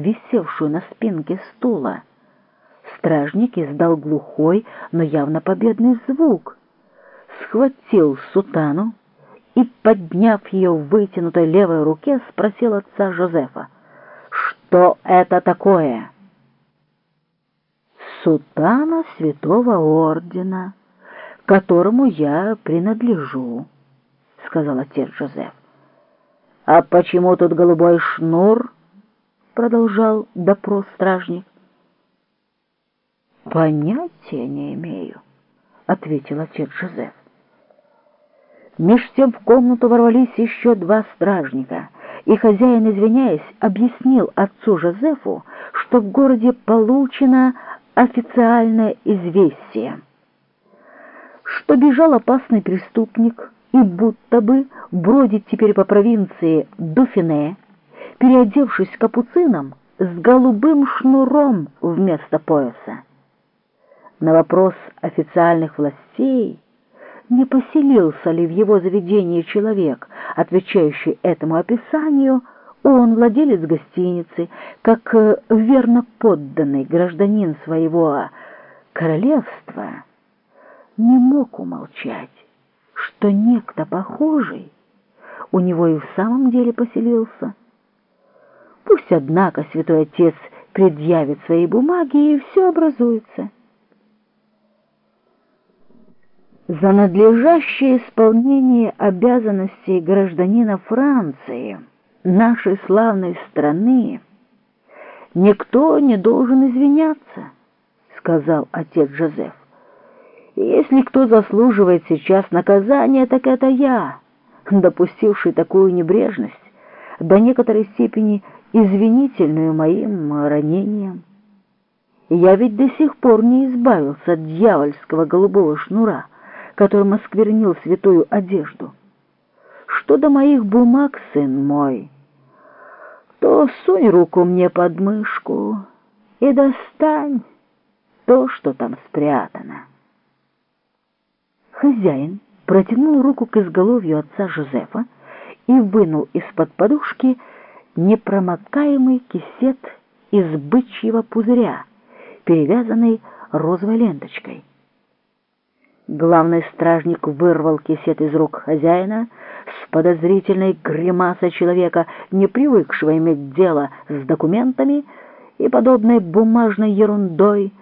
висевшую на спинке стула. Стражник издал глухой, но явно победный звук, схватил сутану и, подняв ее в вытянутой левой руке, спросил отца Жозефа, «Что это такое?» «Сутана святого ордена, которому я принадлежу», — сказал отец Жозеф. «А почему тут голубой шнур?» — продолжал допрос стражник. «Понятия не имею», — ответил отец Жозеф. Меж тем в комнату ворвались еще два стражника, и хозяин, извиняясь, объяснил отцу Жозефу, что в городе получено официальное известие, что бежал опасный преступник и будто бы бродит теперь по провинции Дуфине, переодевшись капуцином с голубым шнуром вместо пояса. На вопрос официальных властей, не поселился ли в его заведении человек, отвечающий этому описанию, он, владелец гостиницы, как э, верно подданный гражданин своего королевства, не мог умолчать, что некто похожий у него и в самом деле поселился. Пусть, однако, святой отец предъявит свои бумаги, и все образуется. за надлежащее исполнение обязанностей гражданина Франции, нашей славной страны, никто не должен извиняться, сказал отец Жозеф. Если кто заслуживает сейчас наказания, так это я, допустивший такую небрежность, до некоторой степени извинительную моим ранением. Я ведь до сих пор не избавился от дьявольского голубого шнура, которым осквернил святую одежду. Что до моих бумаг, сын мой, то сунь руку мне под мышку и достань то, что там спрятано. Хозяин протянул руку к изголовью отца Жозефа и вынул из-под подушки непромокаемый кисет из бычьего пузыря, перевязанный розовой ленточкой. Главный стражник вырвал кисет из рук хозяина с подозрительной гримасой человека, не привыкшего иметь дело с документами и подобной бумажной ерундой,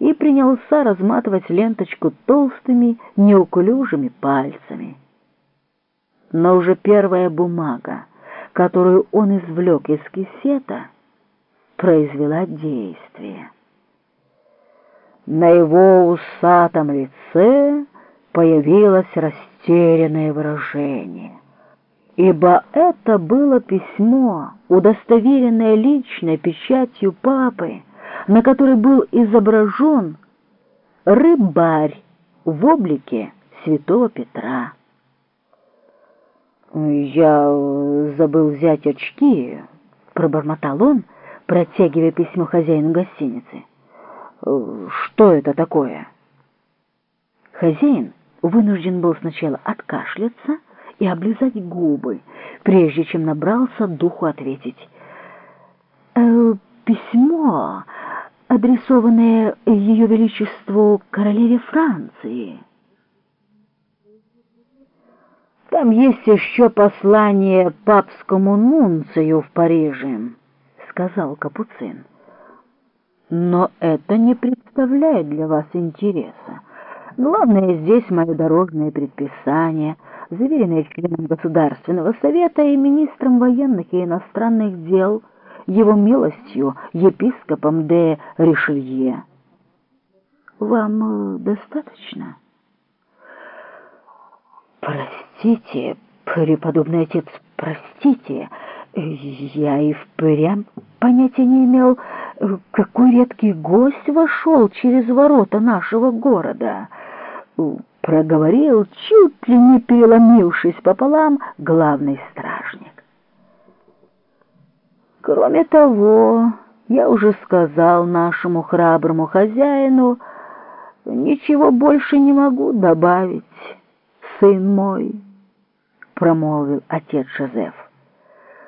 и принялся разматывать ленточку толстыми, неуклюжими пальцами. Но уже первая бумага, которую он извлек из кисета, произвела действие. На его усатом лице появилось растерянное выражение, ибо это было письмо, удостоверенное личной печатью папы, на которой был изображен рыбарь в облике святого Петра. «Я забыл взять очки», — пробормотал он, протягивая письмо хозяину гостиницы. Что это такое? Хозяин вынужден был сначала откашляться и облизать губы, прежде чем набрался духу ответить. «Э, «Письмо, адресованное Ее Величеству королеве Франции». «Там есть еще послание папскому нунцию в Париже», — сказал Капуцин. Но это не представляет для вас интереса. Главное здесь мое дорожное предписание, заверенное членом Государственного совета и министром военных и иностранных дел, его милостью, епископом де Ришелье. Вам э, достаточно? Простите, преподобный отец, простите, я и впрямь понятия не имел, какой редкий гость вошел через ворота нашего города. Проговорил, чуть ли не переломившись пополам, главный стражник. Кроме того, я уже сказал нашему храброму хозяину, ничего больше не могу добавить, сын мой, промолвил отец Жозеф.